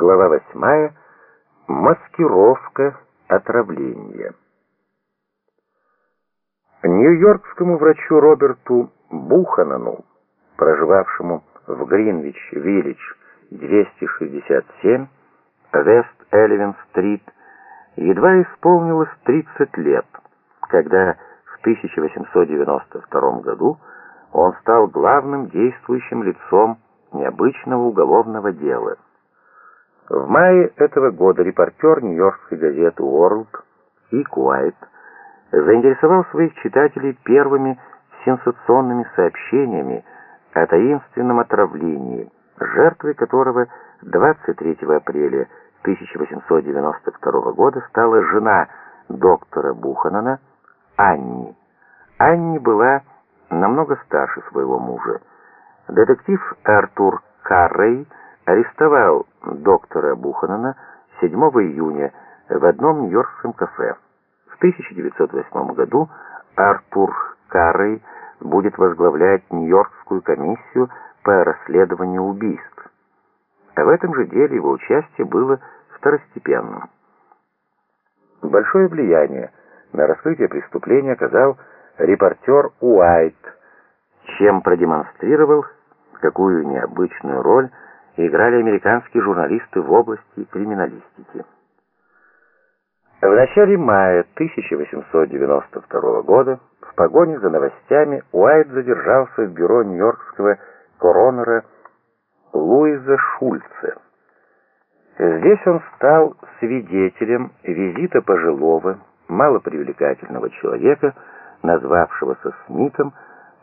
Глава восьмая. Маскировка отравления. Нью-Йоркскому врачу Роберту Буханану, проживавшему в Гринвич-Виллидж 267, Вест-Элевен-стрит, едва исполнилось 30 лет, когда в 1892 году он стал главным действующим лицом необычного уголовного дела. В мае этого года репортер нью-йоркской газеты World Ик Уайт заинтересовал своих читателей первыми сенсационными сообщениями о таинственном отравлении, жертвой которого 23 апреля 1892 года стала жена доктора Буханана Анни. Анни была намного старше своего мужа. Детектив Артур Каррей арестовал доктора Буханана 7 июня в одном нью-йоркском кафе. В 1908 году Артур Каррей будет возглавлять Нью-Йоркскую комиссию по расследованию убийств. А в этом же деле его участие было второстепенным. Большое влияние на раскрытие преступления оказал репортер Уайт, чем продемонстрировал какую необычную роль играли американские журналисты в области криминалистики. В начале мая 1892 года в погоне за новостями Уайт задержался в бюро нью-йоркского коронера Луиза Шульца. Здесь он стал свидетелем визита пожилого, малопривлекательного человека, назвавшегося Смитом,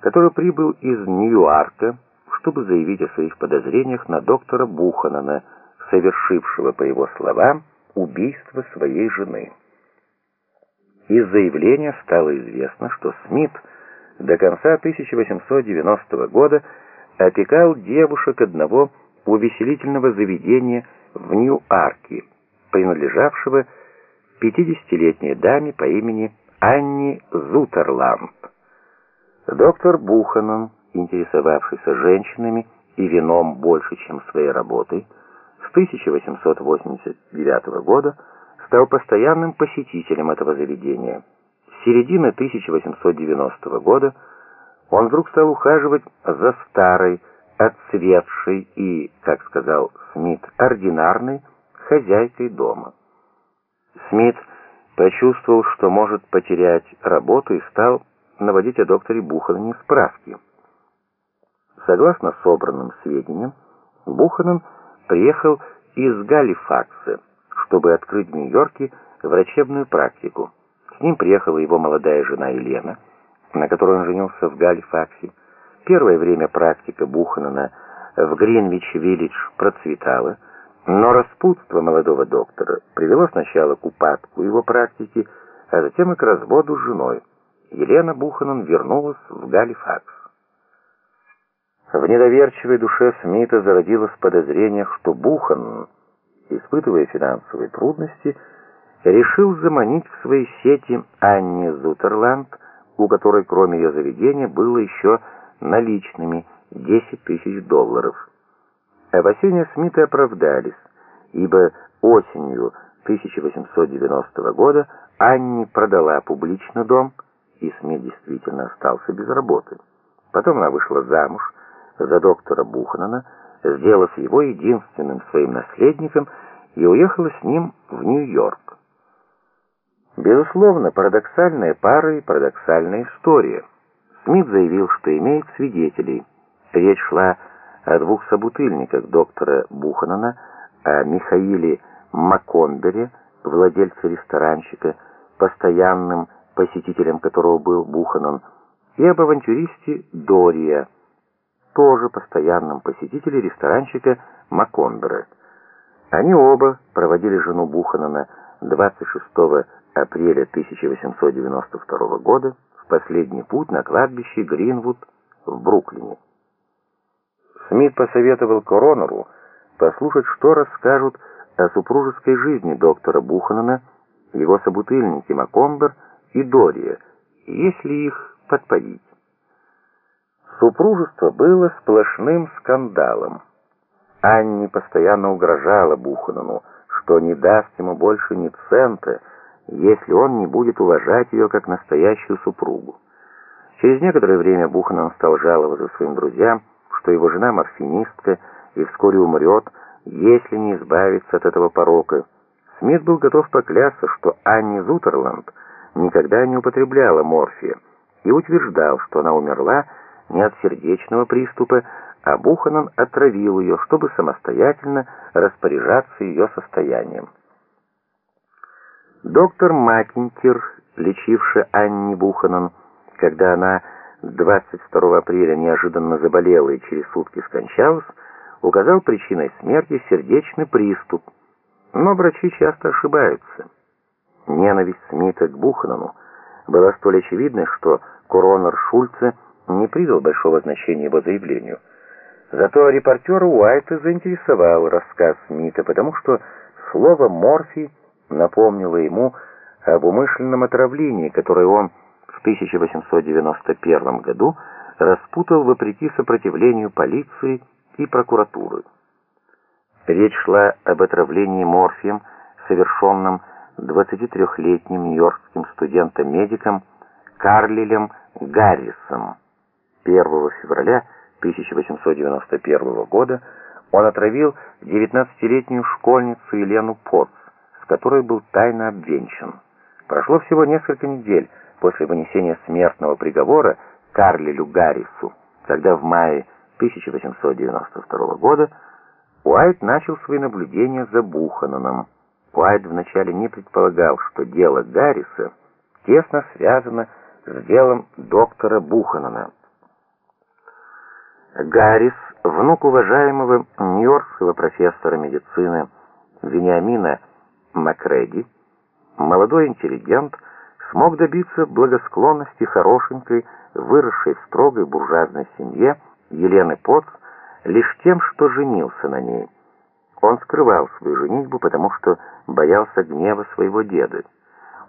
который прибыл из Нью-Йорка, чтобы заявить о своих подозрениях на доктора Буханана, совершившего, по его словам, убийство своей жены. Из заявления стало известно, что Смит до конца 1890 года опекал девушек одного увеселительного заведения в Нью-Арке, принадлежавшего 50-летней даме по имени Анни Зутерланд. Доктор Буханан интересовавшийся женщинами и вином больше, чем своей работой, с 1889 года стал постоянным посетителем этого заведения. С середины 1890 года он вдруг стал ухаживать за старой, отцветшей и, как сказал Смит, ординарной хозяйкой дома. Смит почувствовал, что может потерять работу и стал наводить о докторе Буханане справки. Согласно собранным сведениям, Буханан приехал из Галифакса, чтобы открыть в Нью-Йорке врачебную практику. С ним приехала его молодая жена Елена, на которой он женился в Галифаксе. Первое время практика Буханана в Гринвич-Виллидж процветала, но распутство молодого доктора привело сначала к упадку его практики, а затем и к разводу с женой. Елена Буханан вернулась в Галифакс. В недоверчивой душе Смита зародилось подозрение, что Бухан, испытывая финансовые трудности, решил заманить в свои сети Анни Зутерланд, у которой кроме ее заведения было еще наличными 10 тысяч долларов. Опасения Смита оправдались, ибо осенью 1890 года Анни продала публичный дом, и Смит действительно остался без работы. Потом она вышла замуж, за доктора Буханана, сделав его единственным своим наследником, и уехала с ним в Нью-Йорк. Безусловно, парадоксальная пара и парадоксальная история. Смит заявил, что имеет свидетелей. Речь шла о двух собутыльниках доктора Буханана, о Михаиле Макомбере, владельце ресторанчика, постоянным посетителем которого был Буханан, и об авантюристе Дория, тоже постоянном посетителе ресторанчика Макондора. Они оба проводили жену Буханана 26 апреля 1892 года в последний путь на кладбище Гринвуд в Бруклине. Смит посоветовал коронеру послушать, что расскажут о супружеской жизни доктора Буханана, его собутыльники Макомбер и Дория, если их подпалить. Супружество было сплошным скандалом. Анни постоянно угрожала Буханану, что не даст ему больше ни цента, если он не будет уважать ее как настоящую супругу. Через некоторое время Буханан стал жаловаться своим друзьям, что его жена морфинистка и вскоре умрет, если не избавиться от этого порока. Смит был готов поклясться, что Анни Зутерланд никогда не употребляла морфия, и утверждал, что она умерла не от сердечного приступа, а Буханан отравил ее, чтобы самостоятельно распоряжаться ее состоянием. Доктор Макинтир, лечивший Анни Буханан, когда она 22 апреля неожиданно заболела и через сутки скончалась, указал причиной смерти сердечный приступ. Но врачи часто ошибаются. Ненависть Смита к Буханану была столь очевидной, что коронер Шульце не придал большого значения его заявлению. Зато репортера Уайта заинтересовал рассказ Смита, потому что слово «морфий» напомнило ему об умышленном отравлении, которое он в 1891 году распутал вопреки сопротивлению полиции и прокуратуры. Речь шла об отравлении морфием, совершенном 23-летним нью-йоркским студентом-медиком Карлилем Гаррисом. 1 февраля 1891 года он отравил 19-летнюю школьницу Елену Потц, с которой был тайно обвенчан. Прошло всего несколько недель после вынесения смертного приговора Карлилю Гаррису, когда в мае 1892 года Уайт начал свои наблюдения за Бухананом. Уайт вначале не предполагал, что дело Гарриса тесно связано с делом доктора Буханана. Гаррис, внук уважаемого нью-йоркского профессора медицины Вениамина Макреди, молодой интеллигент, смог добиться благосклонности хорошенькой, выросшей в строгой буржуазной семье Елены Поц лишь тем, что женился на ней. Он скрывал свою женитьбу, потому что боялся гнева своего деда.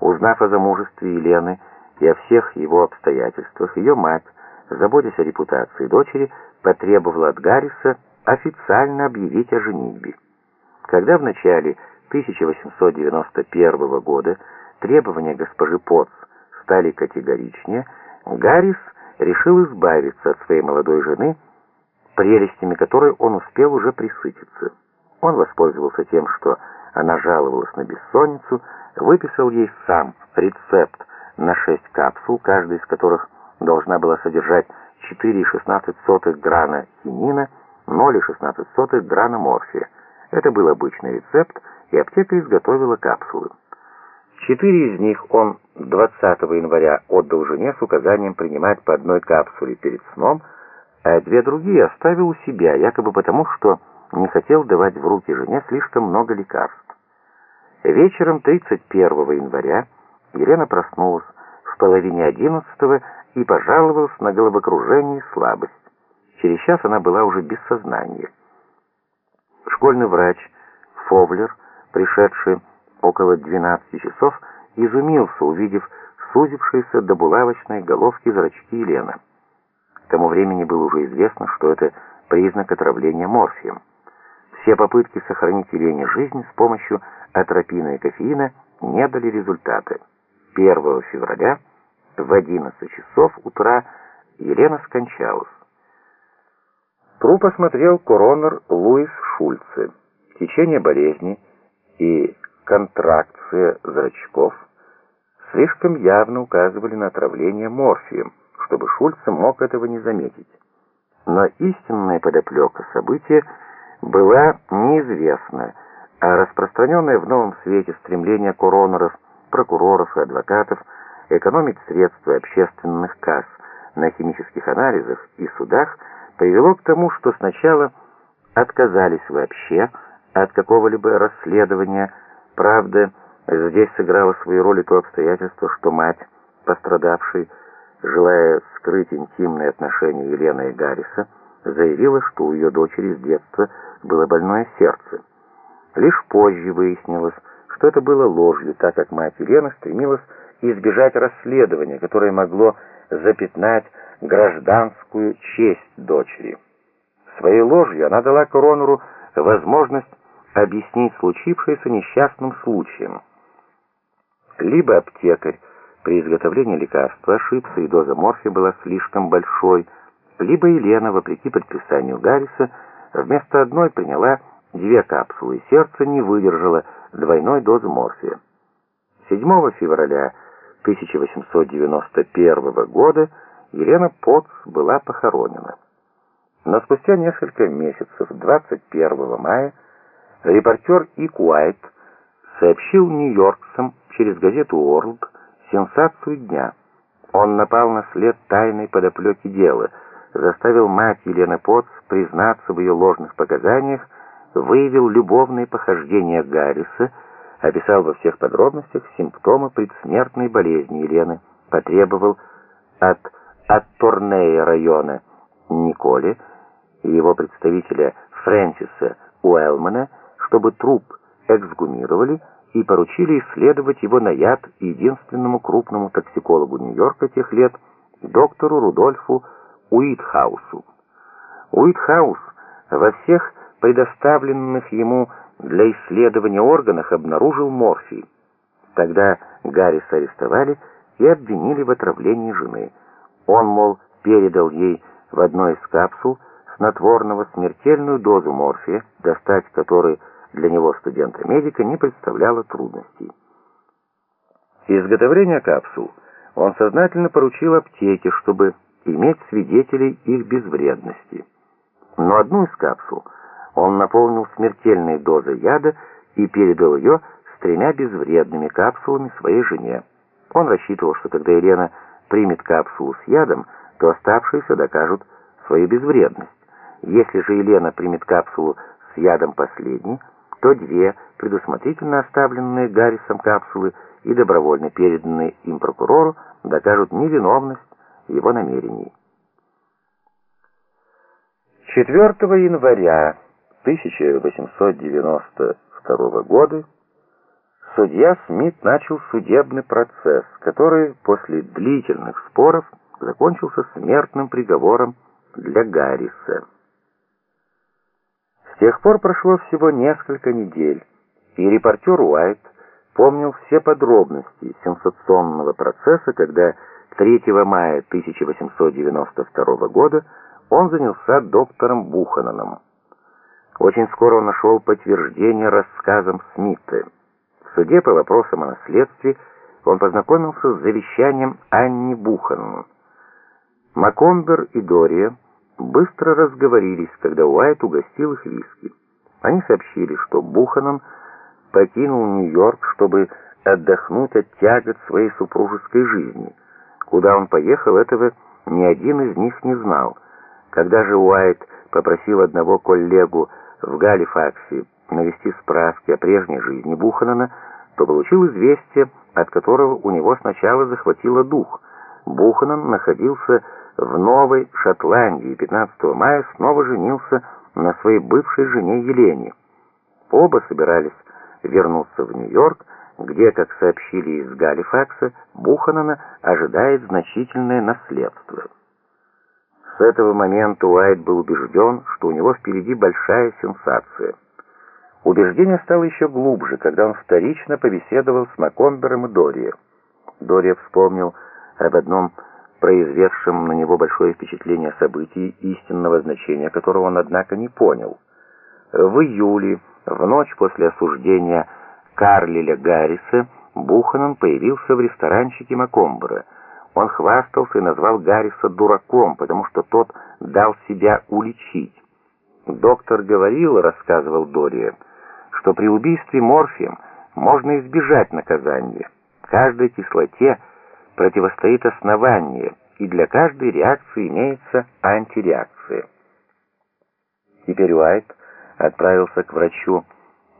Узнав о замужестве Елены и о всех его обстоятельствах, ее мать, заботясь о репутации дочери, потребовала от Гарриса официально объявить о женитьбе. Когда в начале 1891 года требования госпожи Потц стали категоричнее, Гаррис решил избавиться от своей молодой жены, прелестями которой он успел уже присытиться. Он воспользовался тем, что она жаловалась на бессонницу, выписал ей сам рецепт на 6 капсул, каждая из которых должна была содержать 4,16 грана хинина, 0,16 грана морфия. Это был обычный рецепт, и аптека изготовила капсулы. Четыре из них он 20 января отдал жене с указанием принимать по одной капсуле перед сном, а две другие оставил у себя, якобы потому, что не хотел давать в руки жене слишком много лекарств. Вечером 31 января Елена проснулась в половине одиннадцатого и пожаловалась на головокружение и слабость. Через час она была уже без сознания. Школьный врач Фовлер, пришедший около 12 часов, изумился, увидев сузившиеся до булавочной головки зрачки Елены. К тому времени было уже известно, что это признак отравления морфием. Все попытки сохранить Елене жизнь с помощью атропина и кофеина не дали результата. 1 февраля в 11 часов утра Елена скончалась. Труп осмотрел коронер Луис Шульце. Течение болезни и контракция зрачков слишком явно указывали на отравление морфием, чтобы Шульце мог этого не заметить. Но истинная подоплека события была неизвестна, а распространенное в новом свете стремление коронеров, прокуроров и адвокатов – экономить средства общественных касс на химических анализах и судах привело к тому, что сначала отказались вообще от какого-либо расследования. Правда, здесь сыграло свою роль и то обстоятельство, что мать пострадавшей, желая скрыть интимные отношения Елены и Гарриса, заявила, что у ее дочери с детства было больное сердце. Лишь позже выяснилось, что это было ложью, так как мать Елены стремилась избежать расследования, которое могло запятнать гражданскую честь дочери. Своей ложью она дала коронеру возможность объяснить случившееся несчастным случаем. Либо аптекарь при изготовлении лекарства ошибся, и доза морфия была слишком большой, либо Елена, вопреки предписанию Гарриса, вместо одной приняла две капсулы, и сердце не выдержало двойной дозы морфия. 7 февраля 1891 года Елена Потц была похоронена. Но спустя несколько месяцев, 21 мая, репортер Ик Уайт сообщил нью-йоркцам через газету «Уорлд» сенсацию дня. Он напал на след тайной подоплеки дела, заставил мать Елены Потц признаться в ее ложных показаниях, выявил любовные похождения Гарриса, описал во всех подробностях симптомы предсмертной болезни Елены, потребовал от Атторнея района Николе и его представителя Фрэнсиса Уэлмана, чтобы труп эксгумировали и поручили исследовать его на яд единственному крупному токсикологу Нью-Йорка тех лет, доктору Рудольфу Уитхаусу. Уитхаус во всех предоставленных ему для исследования органах обнаружил морфий. Тогда Гарриса арестовали и обвинили в отравлении жены. Он, мол, передал ей в одной из капсул снотворного смертельную дозу морфия, достать который для него студента-медика не представляло трудностей. Изготовление капсул он сознательно поручил аптеке, чтобы иметь свидетелей их безвредности. Но одну из капсул он наполнил смертельной дозой яда и передал ее с тремя безвредными капсулами своей жене. Он рассчитывал, что когда Елена примет капсулу с ядом, то оставшиеся докажут свою безвредность. Если же Елена примет капсулу с ядом последней, то две предусмотрительно оставленные Гаррисом капсулы и добровольно переданные им прокурору докажут невиновность его намерений. 4 января 1892 года судья Смит начал судебный процесс, который после длительных споров закончился смертным приговором для Гарриса. С тех пор прошло всего несколько недель, и репортер Уайт помнил все подробности сенсационного процесса, когда 3 мая 1892 года он занялся доктором Бухананом. Очень скоро он нашел подтверждение рассказам Смита. В суде по вопросам о наследстве он познакомился с завещанием Анни Буханан. Макомбер и Дория быстро разговорились, когда Уайт угостил их виски. Они сообщили, что Буханан покинул Нью-Йорк, чтобы отдохнуть от тягот своей супружеской жизни. Куда он поехал, этого ни один из них не знал. Когда же Уайт попросил одного коллегу в Галифаксе навести справки о прежней жизни Буханана, то получил известие, от которого у него сначала захватило дух. Буханан находился в Новой Шотландии 15 мая снова женился на своей бывшей жене Елене. Оба собирались вернуться в Нью-Йорк, где, как сообщили из Галифакса, Буханана ожидает значительное наследство. С этого момента Уайт был убежден, что у него впереди большая сенсация. Убеждение стало еще глубже, когда он вторично побеседовал с Макомбером и Дорией. Дория вспомнил об одном произведшем на него большое впечатление событий, истинного значения которого он, однако, не понял. В июле, в ночь после осуждения Карлиля Гарриса, Буханан появился в ресторанчике Макомбера. Он хвастался и назвал Гарриса дураком, потому что тот дал себя уличить. «Доктор говорил, — рассказывал Дория, — что при убийстве морфием можно избежать наказания. Каждой кислоте — противостоит основание, и для каждой реакции имеется антиреакция. Теперь Уайт отправился к врачу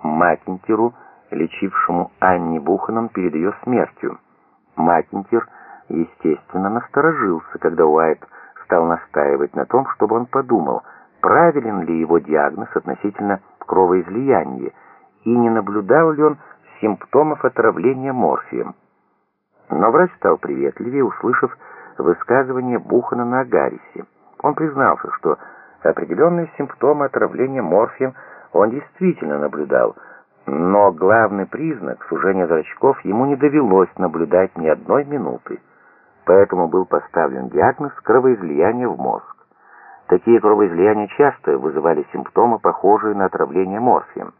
Макинтеру, лечившему Анни Буханан перед ее смертью. Макинтер, естественно, насторожился, когда Уайт стал настаивать на том, чтобы он подумал, правилен ли его диагноз относительно кровоизлияния, и не наблюдал ли он симптомов отравления морфием. Но врач стал приветливее, услышав высказывание Бухана на Гаррисе. Он признался, что определенные симптомы отравления морфием он действительно наблюдал, но главный признак сужения зрачков ему не довелось наблюдать ни одной минуты. Поэтому был поставлен диагноз кровоизлияния в мозг. Такие кровоизлияния часто вызывали симптомы, похожие на отравление морфием.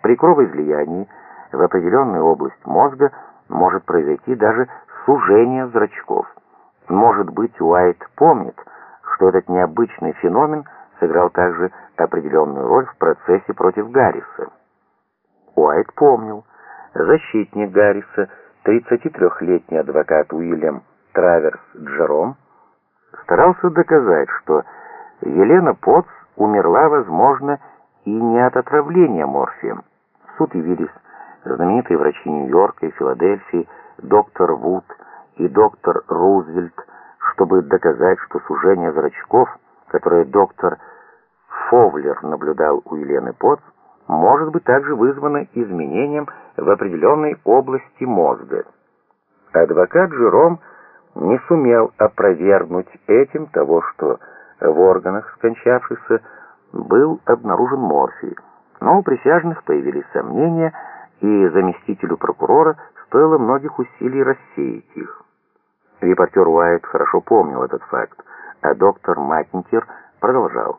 При кровоизлиянии в определенную область мозга может произойти даже сужение зрачков. Может быть, Уайт помнит, что этот необычный феномен сыграл также определенную роль в процессе против Гарриса. Уайт помнил, защитник Гарриса, 33-летний адвокат Уильям Траверс Джером, старался доказать, что Елена Потц умерла, возможно, и не от отравления морфием. В суд явились знаменитые врачи Нью-Йорка и Филадельфии, доктор Вуд и доктор Рузвельт, чтобы доказать, что сужение зрачков, которое доктор Фовлер наблюдал у Елены Потц, может быть также вызвано изменением в определенной области мозга. Адвокат Жером не сумел опровергнуть этим того, что в органах скончавшихся был обнаружен морфий, но у присяжных появились сомнения, и заместителю прокурора стоило многих усилий рассеять их. Репортер Уайт хорошо помнил этот факт, а доктор Макинтер продолжал.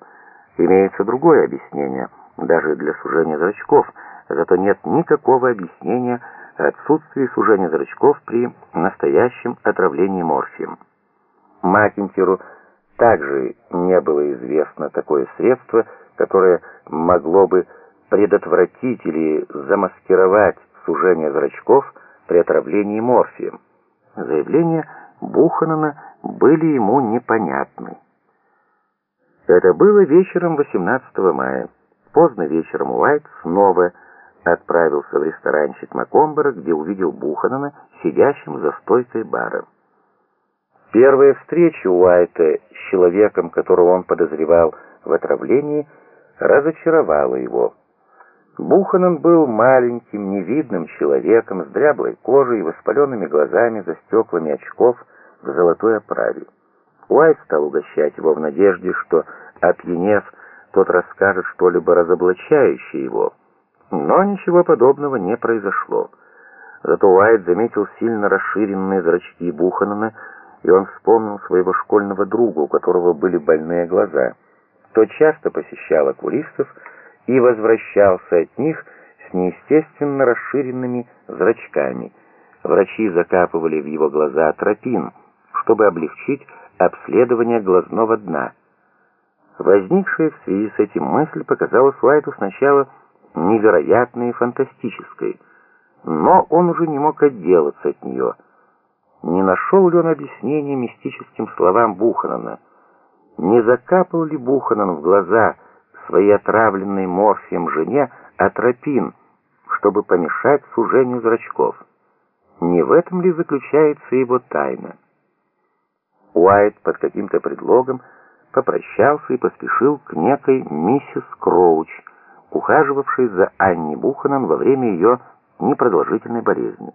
Имеется другое объяснение, даже для сужения зрачков, зато нет никакого объяснения отсутствию сужения зрачков при настоящем отравлении морфием. Макинтеру также не было известно такое средство, которое могло бы предотвратить или замаскировать сужение зрачков при отравлении морфием. Заявления Буханана были ему непонятны. Это было вечером 18 мая. Поздно вечером Уайт снова отправился в ресторанчик Макомбера, где увидел Буханана, сидящим за стойкой бара. Первая встреча Уайта с человеком, которого он подозревал в отравлении, разочаровала его. Буханан был маленьким, невидным человеком с дряблой кожей и воспаленными глазами за стеклами очков в золотой оправе. Уайт стал угощать его в надежде, что, опьянев, тот расскажет что-либо разоблачающее его. Но ничего подобного не произошло. Зато Уайт заметил сильно расширенные зрачки Буханана, и он вспомнил своего школьного друга, у которого были больные глаза. Тот часто посещал окулистов и возвращался от них с неестественно расширенными зрачками. Врачи закапывали в его глаза атропин, чтобы облегчить обследование глазного дна. Возникшая в связи с этим мысль показалась Уайту сначала невероятной и фантастической, но он уже не мог отделаться от нее – не нашел ли он объяснения мистическим словам Буханана? Не закапал ли Буханан в глаза своей отравленной морфием жене атропин, чтобы помешать сужению зрачков? Не в этом ли заключается его тайна? Уайт под каким-то предлогом попрощался и поспешил к некой миссис Кроуч, ухаживавшей за Анни Буханан во время ее непродолжительной болезни.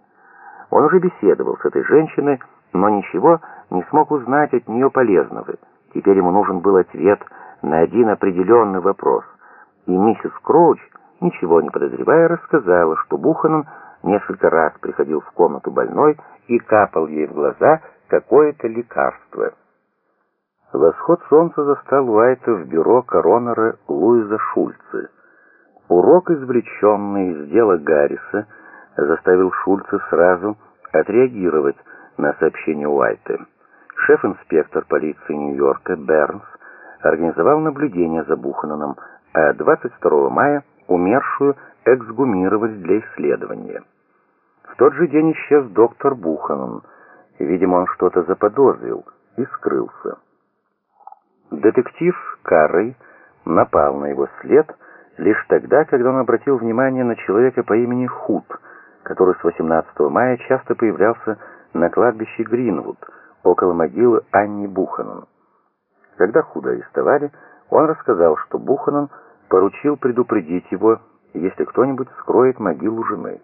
Он уже беседовал с этой женщиной, но ничего не смог узнать от нее полезного. Теперь ему нужен был ответ на один определенный вопрос. И миссис Кроуч, ничего не подозревая, рассказала, что Буханан несколько раз приходил в комнату больной и капал ей в глаза какое-то лекарство. Восход солнца застал Уайта в бюро коронера Луиза Шульца. Урок, извлеченный из дела Гарриса, заставил Шульца сразу отреагировать на сообщение Уайта. Шеф-инспектор полиции Нью-Йорка Бернс организовал наблюдение за Бухананом, а 22 мая умершую эксгумировали для исследования. В тот же день исчез доктор Буханан. Видимо, он что-то заподозрил и скрылся. Детектив Каррей напал на его след лишь тогда, когда он обратил внимание на человека по имени Худ – который с 18 мая часто появлялся на кладбище Гринвуд, около могилы Анни Буханан. Когда Худа арестовали, он рассказал, что Буханан поручил предупредить его, если кто-нибудь скроет могилу жены.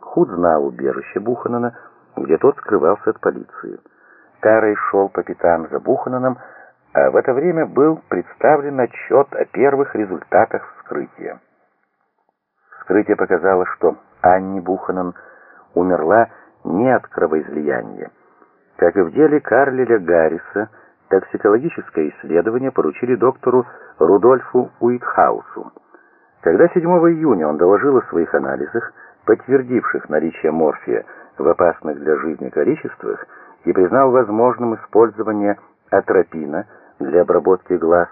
Худ знал убежище Буханана, где тот скрывался от полиции. Карой шел по пятам за Бухананом, а в это время был представлен отчет о первых результатах вскрытия. Вскрытие показало, что Анни Буханан умерла не от кровоизлияния. Как и в деле Карлеля Гарриса, токсикологическое исследование поручили доктору Рудольфу Уитхаусу. Когда 7 июня он доложил о своих анализах, подтвердивших наличие морфия в опасных для жизни количествах, и признал возможным использование атропина для обработки глаз,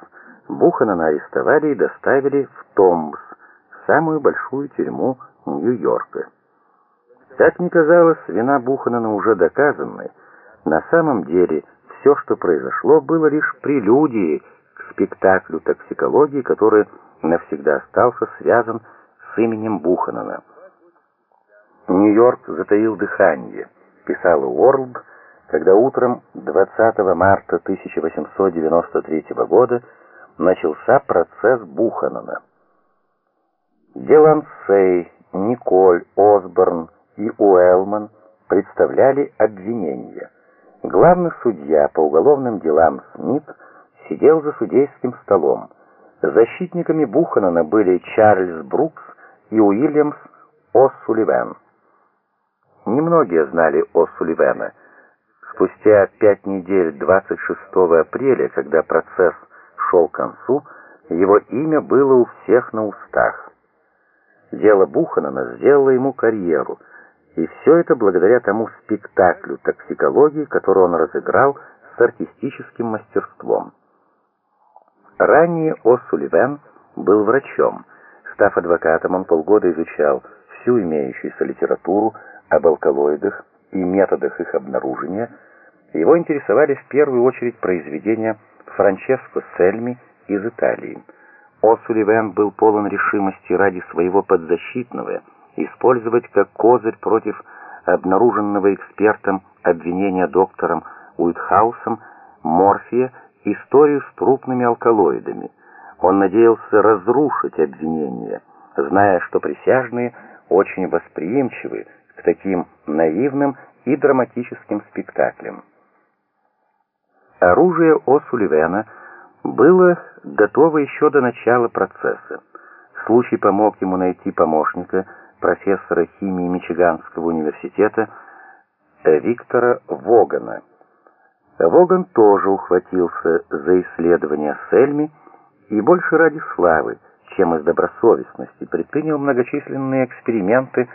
Буханана арестовали и доставили в Томбс, самую большую тюрьму Нью-Йорка. Как ни казалось, вина Буханана уже доказанной, на самом деле все, что произошло, было лишь прелюдией к спектаклю токсикологии, который навсегда остался связан с именем Буханана. «Нью-Йорк затаил дыхание», — писал Уорлд, когда утром 20 марта 1893 года начался процесс Буханана. Делансей, Николь, Осборн и Уэлман представляли обвинения. Главный судья по уголовным делам Смит сидел за судейским столом. Защитниками Буханана были Чарльз Брукс и Уильямс О'Сулливан. Немногие знали О'Сулливана. Спустя пять недель 26 апреля, когда процесс шел к концу, его имя было у всех на устах. Дело Буханана сделало ему карьеру, и все это благодаря тому спектаклю токсикологии, который он разыграл с артистическим мастерством. Ранее О'Сулливан был врачом. Став адвокатом, он полгода изучал всю имеющуюся литературу об алкалоидах и методах их обнаружения. Его интересовали в первую очередь произведения Франческо Сельми из Италии. О'Сулливан был полон решимости ради своего подзащитного использовать как козырь против обнаруженного экспертом обвинения доктором Уитхаусом морфия историю с трупными алкалоидами. Он надеялся разрушить обвинение, зная, что присяжные очень восприимчивы к таким наивным и драматическим спектаклям. Оружие О'Сулливана было готово еще до начала процесса. Случай помог ему найти помощника, профессора химии Мичиганского университета Виктора Вогана. Воган тоже ухватился за исследование Сельми и больше ради славы, чем из добросовестности, предпринял многочисленные эксперименты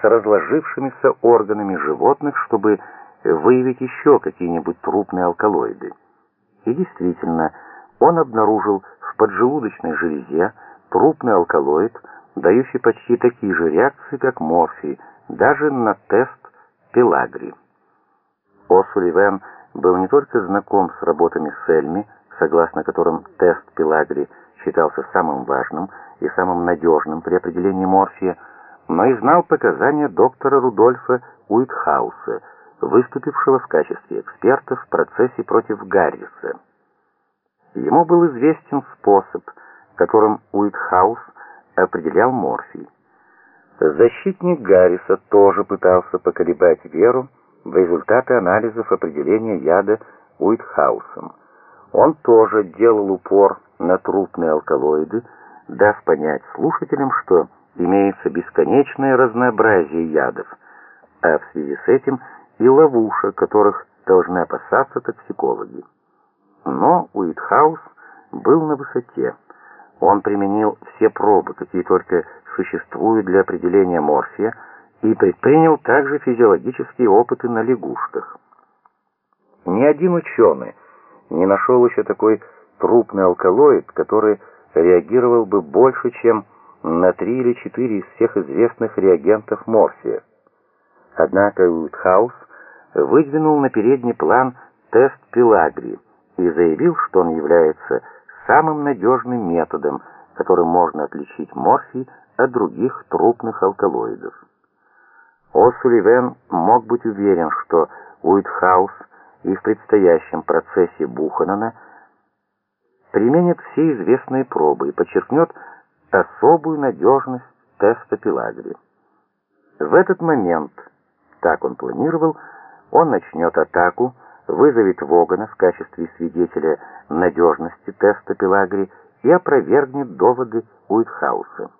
с разложившимися органами животных, чтобы выявить еще какие-нибудь трупные алкалоиды. И действительно, он обнаружил в поджелудочной железе трупный алкалоид, дающий почти такие же реакции, как морфий, даже на тест Пелагри. О'Сулливан был не только знаком с работами Сельми, согласно которым тест Пелагри считался самым важным и самым надежным при определении морфия, но и знал показания доктора Рудольфа Уитхауса, выступившего в качестве эксперта в процессе против Гарриса. Ему был известен способ, которым Уитхаус определял морфий. Защитник Гарриса тоже пытался поколебать веру в результаты анализов определения яда Уитхаусом. Он тоже делал упор на трупные алкалоиды, дав понять слушателям, что имеется бесконечное разнообразие ядов, а в связи с этим и ловушек, которых должны опасаться токсикологи. Но Уитхаус был на высоте. Он применил все пробы, какие только существуют для определения морфия, и предпринял также физиологические опыты на лягушках. Ни один ученый не нашел еще такой трупный алкалоид, который реагировал бы больше, чем на три или четыре из всех известных реагентов морфия. Однако Уитхаус выдвинул на передний план тест Пелагри и заявил, что он является самым надежным методом, которым можно отличить морфий от других трупных алкалоидов. О'Сулливен мог быть уверен, что Уитхаус и в предстоящем процессе Буханана применит все известные пробы и подчеркнет особую надежность теста Пелагри. В этот момент, так он планировал, он начнет атаку, вызовет Вогана в качестве свидетеля надежности теста Пелагри и опровергнет доводы Уитхауса.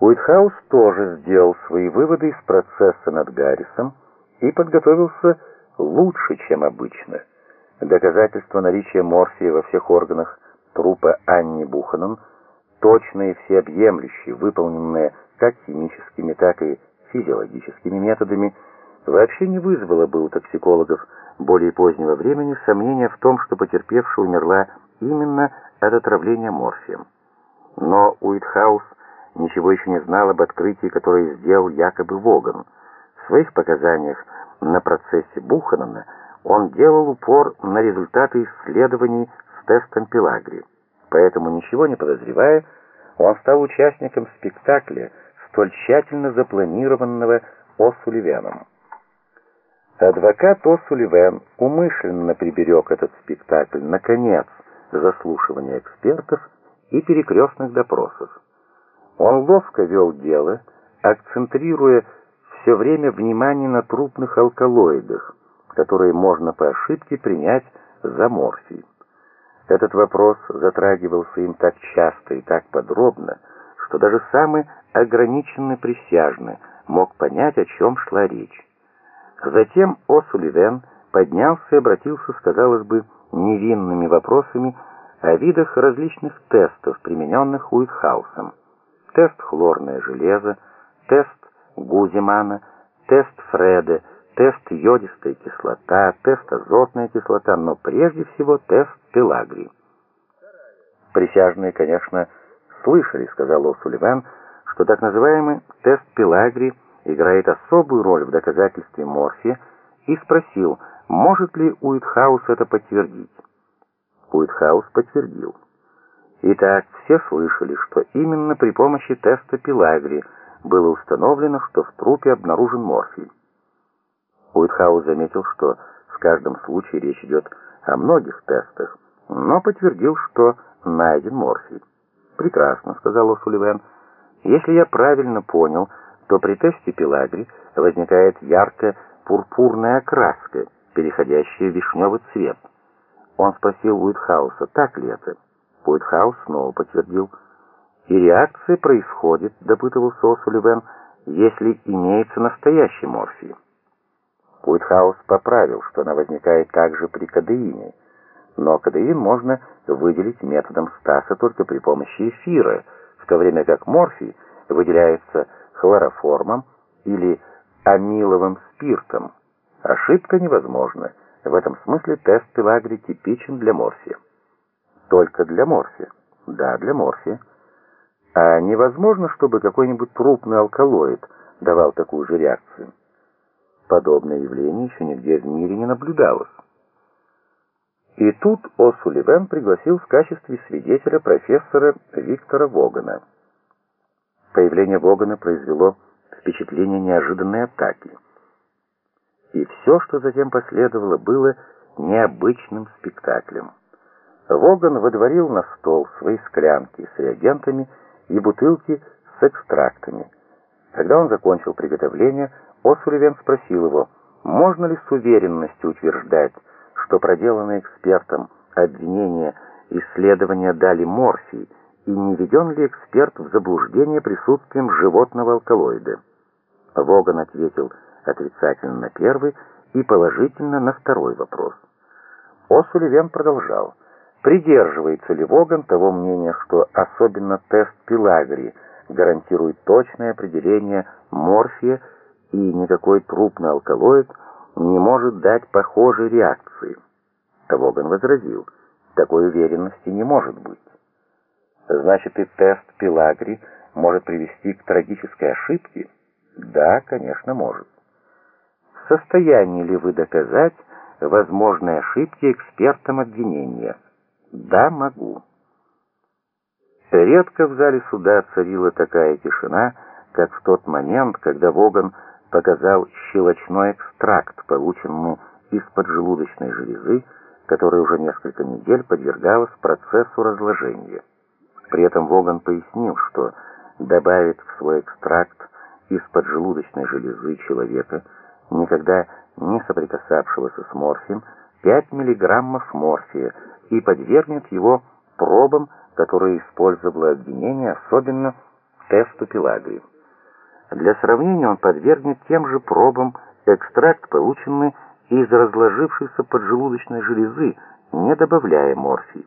Уитхаус тоже сделал свои выводы из процесса над Гаррисом и подготовился лучше, чем обычно. Доказательства наличия морфия во всех органах трупа Анни Буханан, точные и всеобъемлющие, выполненные как химическими, так и физиологическими методами, вообще не вызвало бы у токсикологов более позднего времени сомнения в том, что потерпевшая умерла именно от отравления морфием. Но Уитхаус ничего еще не знал об открытии, которое сделал якобы Воган. В своих показаниях на процессе Буханана он делал упор на результаты исследований с тестом Пелагри. Поэтому, ничего не подозревая, он стал участником спектакля, столь тщательно запланированного О'Сулливеном. Адвокат О'Сулливен умышленно приберег этот спектакль, наконец, заслушивания экспертов и перекрестных допросов. Он ловко вел дело, акцентрируя все время внимание на трупных алкалоидах, которые можно по ошибке принять за морфий. Этот вопрос затрагивался им так часто и так подробно, что даже самый ограниченный присяжный мог понять, о чем шла речь. Затем О'Сулливен поднялся и обратился с, казалось бы, невинными вопросами о видах различных тестов, примененных Уитхаусом. Тест хлорное железо, тест Гузимана, тест Фреде, тест йодистая кислота, тест азотная кислота, но прежде всего тест Пелагри. Присяжные, конечно, слышали, сказал О'Сулливан, что так называемый тест Пелагри играет особую роль в доказательстве морфия, и спросил, может ли Уитхаус это подтвердить. Уитхаус подтвердил. Итак, все слышали, что именно при помощи теста Пелагри было установлено, что в трупе обнаружен морфий. Уитхаус заметил, что в каждом случае речь идет о многих тестах, но подтвердил, что найден морфий. «Прекрасно», — сказал О'Сулливен. «Если я правильно понял, то при тесте Пелагри возникает ярко-пурпурная окраска, переходящая в вишневый цвет». Он спросил Уитхауса, так ли это. Уитхаус снова подтвердил. «И реакция происходит», — допытывался О'Сулливен, «если имеется настоящий морфий». Уитхаус поправил, что она возникает также при кадеине, но кадеин можно выделить методом Стаса только при помощи эфира, в то время как морфий выделяется хлороформом или амиловым спиртом. Ошибка невозможна. В этом смысле тест Пелагри типичен для морфия. Только для морфия? Да, для морфия. А невозможно, чтобы какой-нибудь трупный алкалоид давал такую же реакцию? Подобное явление еще нигде в мире не наблюдалось. И тут О'Сулливен пригласил в качестве свидетеля профессора Виктора Вогана. Появление Вогана произвело впечатление неожиданной атаки. И все, что затем последовало, было необычным спектаклем. Воган выдворил на стол свои склянки с реагентами и бутылки с экстрактами. Когда он закончил приготовление, Осуливен спросил его, можно ли с уверенностью утверждать, что проделанное экспертом обвинение исследования дали морфий, и не введен ли эксперт в заблуждение присутствием животного алкалоида. Воган ответил отрицательно на первый и положительно на второй вопрос. Осуливен продолжал. Придерживается ли Воган того мнения, что особенно тест Пилагри гарантирует точное определение морфия и никакой трупный алкалоид не может дать похожей реакции? Воган возразил, такой уверенности не может быть. Значит, и тест Пилагри может привести к трагической ошибке? Да, конечно, может. В состоянии ли вы доказать возможные ошибки экспертам обвинения? Да, могу. Редко в зале суда царила такая тишина, как в тот момент, когда Воган показал щелочной экстракт, полученный из поджелудочной железы, которая уже несколько недель подвергалась процессу разложения. При этом Воган пояснил, что добавит в свой экстракт из поджелудочной железы человека, никогда не соприкасавшегося с морфием, 5 миллиграммов морфия и подвергнет его пробам, которые использовало обвинение, особенно тесту Пелагри. Для сравнения он подвергнет тем же пробам экстракт, полученный из разложившейся поджелудочной железы, не добавляя морфий.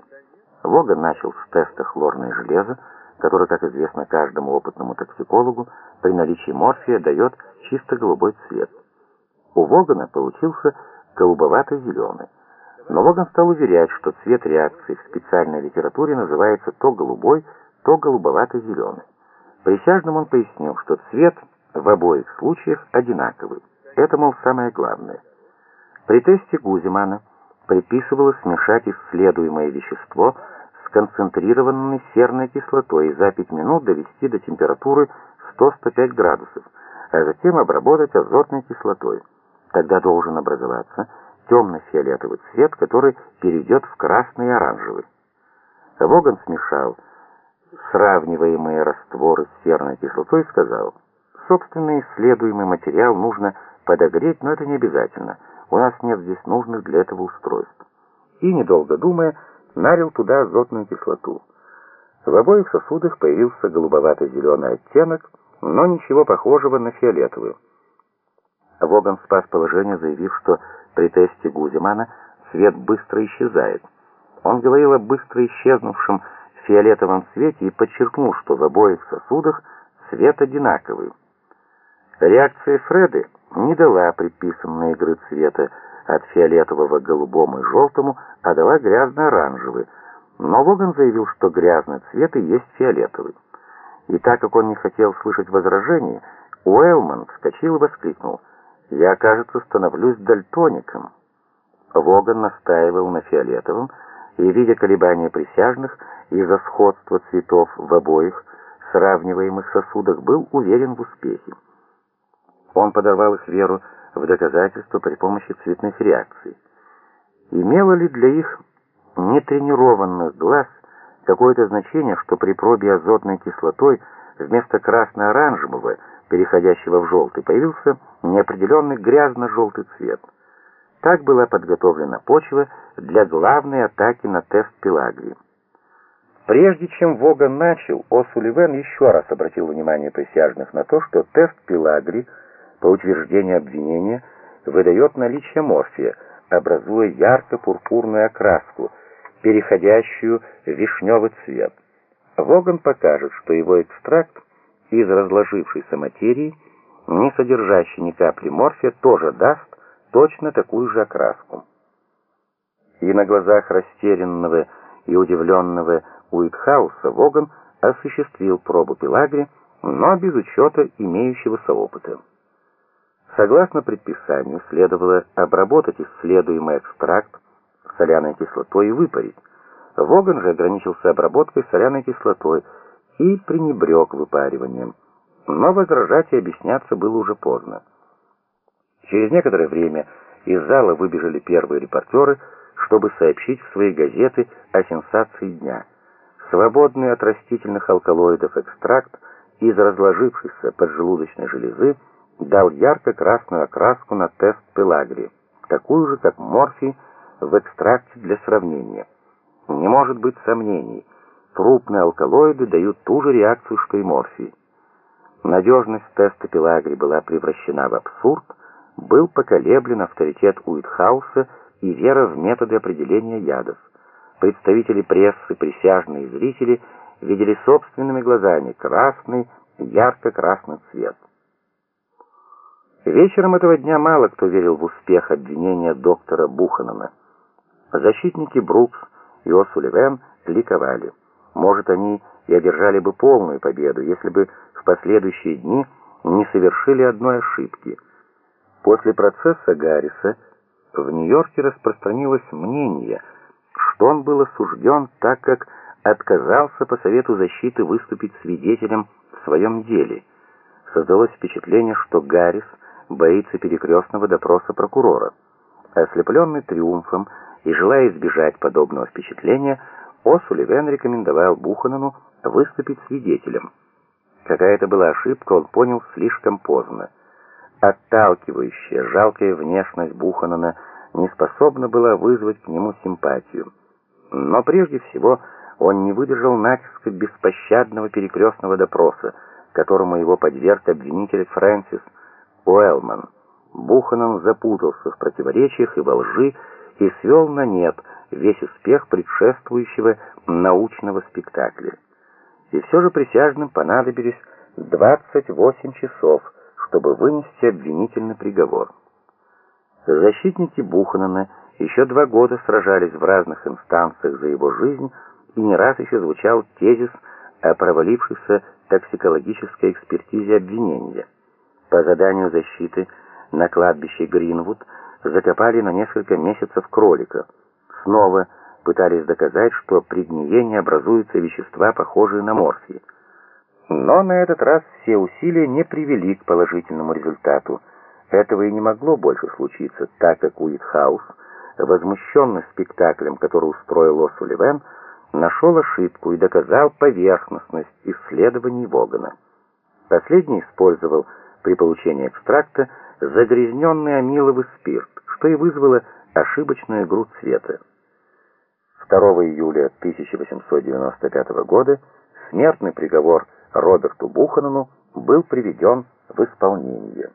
Воган начал с теста хлорное железо, которое, как известно каждому опытному токсикологу, при наличии морфия дает чисто голубой цвет. У Вогана получился голубовато-зеленый. Но Воган стал уверять, что цвет реакции в специальной литературе называется то голубой, то голубовато-зеленый. Присяжным он пояснил, что цвет в обоих случаях одинаковый. Это, мол, самое главное. При тесте Гуземана предписывалось смешать исследуемое вещество с концентрированной серной кислотой и за 5 минут довести до температуры 100-105 градусов, а затем обработать азотной кислотой. Тогда должен образоваться темно-фиолетовый цвет, который перейдет в красный и оранжевый. Воган смешал сравниваемые растворы с серной кислотой и сказал, собственно исследуемый материал нужно подогреть, но это не обязательно. У нас нет здесь нужных для этого устройств. И, недолго думая, налил туда азотную кислоту. В обоих сосудах появился голубовато-зеленый оттенок, но ничего похожего на фиолетовый. Воган спас положение, заявив, что при тесте Гуземана цвет быстро исчезает. Он говорил о быстро исчезнувшем фиолетовом цвете и подчеркнул, что в обоих сосудах цвет одинаковый. Реакция Фреды не дала предписанной игры цвета от фиолетового к голубому и желтому, а дала грязно-оранжевый. Но Воган заявил, что грязный цвет и есть фиолетовый. И так как он не хотел слышать возражений, Уэллман вскочил и воскликнул. «Я, кажется, становлюсь дальтоником». Воган настаивал на фиолетовом, и, видя колебания присяжных из-за сходства цветов в обоих сравниваемых сосудах, был уверен в успехе. Он подорвал их веру в доказательство при помощи цветных реакций. Имело ли для их нетренированных глаз какое-то значение, что при пробе азотной кислотой вместо красно-оранжевого, переходящего в желтый, появился неопределенный грязно-желтый цвет? Так была подготовлена почва для главной атаки на тест Пелагрии. Прежде чем Воган начал, О'Сулливен еще раз обратил внимание присяжных на то, что тест Пелагри, по утверждению обвинения, выдает наличие морфия, образуя ярко-пурпурную окраску, переходящую в вишневый цвет. Воган покажет, что его экстракт из разложившейся материи, не содержащий ни капли морфия, тоже даст точно такую же окраску. И на глазах растерянного и удивленного Уитхауса Воган осуществил пробу Пелагри, но без учета имеющегося опыта. Согласно предписанию, следовало обработать исследуемый экстракт соляной кислотой и выпарить. Воган же ограничился обработкой соляной кислотой и пренебрег выпариванием. Но возражать и объясняться было уже поздно. Через некоторое время из зала выбежали первые репортеры, чтобы сообщить в свои газеты о сенсации дня. Свободный от растительных алкалоидов экстракт из разложившейся поджелудочной железы дал ярко-красную окраску на тест Пелагри, такую же, как морфий в экстракте для сравнения. Не может быть сомнений, крупные алкалоиды дают ту же реакцию, что и морфий. Надежность теста Пелагри была превращена в абсурд, был поколеблен авторитет Уитхауса и вера в методы определения ядов. Представители прессы, присяжные и зрители видели собственными глазами красный, ярко-красный цвет. Вечером этого дня мало кто верил в успех обвинения доктора Буханана. Защитники Брукс и О'Сулливен ликовали. Может, они и одержали бы полную победу, если бы в последующие дни не совершили одной ошибки – После процесса Гарриса в Нью-Йорке распространилось мнение, что он был осужден так, как отказался по совету защиты выступить свидетелем в своем деле. Создалось впечатление, что Гаррис боится перекрестного допроса прокурора. Ослепленный триумфом и желая избежать подобного впечатления, О'Сулливен рекомендовал Буханану выступить свидетелем. Какая это была ошибка, он понял слишком поздно. Отталкивающая, жалкая внешность Буханана не способна была вызвать к нему симпатию. Но прежде всего он не выдержал натиска беспощадного перекрестного допроса, которому его подверг обвинитель Фрэнсис Уэллман. Буханан запутался в противоречиях и во лжи и свел на нет весь успех предшествующего научного спектакля. И все же присяжным понадобились 28 часов, чтобы вынести обвинительный приговор. Защитники Буханана еще два года сражались в разных инстанциях за его жизнь, и не раз еще звучал тезис о провалившейся токсикологической экспертизе обвинения. По заданию защиты на кладбище Гринвуд закопали на несколько месяцев кролика. Снова пытались доказать, что при гниении образуются вещества, похожие на морфий. Но на этот раз все усилия не привели к положительному результату. Этого и не могло больше случиться, так как Уитхаус, возмущенный спектаклем, который устроил О'Сулливан, нашел ошибку и доказал поверхностность исследований Вогана. Последний использовал при получении экстракта загрязненный амиловый спирт, что и вызвало ошибочную игру цвета. 2 июля 1895 года смертный приговор Роберту Буханану был приведен в исполнение.